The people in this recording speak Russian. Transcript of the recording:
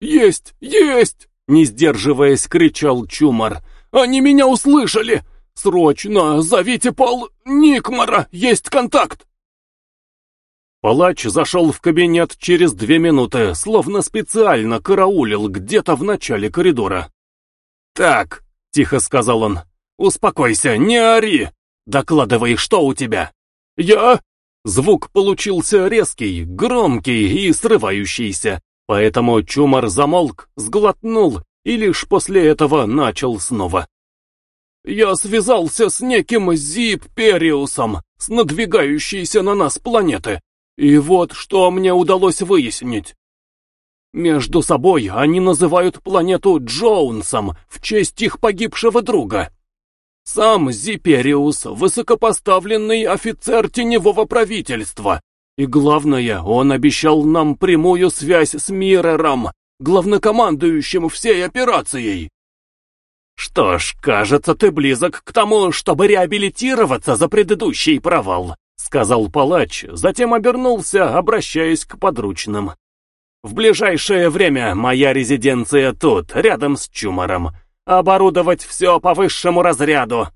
Есть, есть!» Не сдерживаясь, кричал Чумар. «Они меня услышали! Срочно зовите Пол Никмара! Есть контакт!» Палач зашел в кабинет через две минуты, словно специально караулил где-то в начале коридора. «Так», — тихо сказал он, — «успокойся, не ори! Докладывай, что у тебя?» «Я...» Звук получился резкий, громкий и срывающийся, поэтому Чумар замолк, сглотнул и лишь после этого начал снова. «Я связался с неким Зип-Периусом, с надвигающейся на нас планеты, и вот что мне удалось выяснить. Между собой они называют планету Джоунсом в честь их погибшего друга. Сам Зипериус — высокопоставленный офицер теневого правительства. И главное, он обещал нам прямую связь с Мирером, главнокомандующим всей операцией. Что ж, кажется, ты близок к тому, чтобы реабилитироваться за предыдущий провал, сказал палач, затем обернулся, обращаясь к подручным. В ближайшее время моя резиденция тут, рядом с Чумором. Оборудовать все по высшему разряду.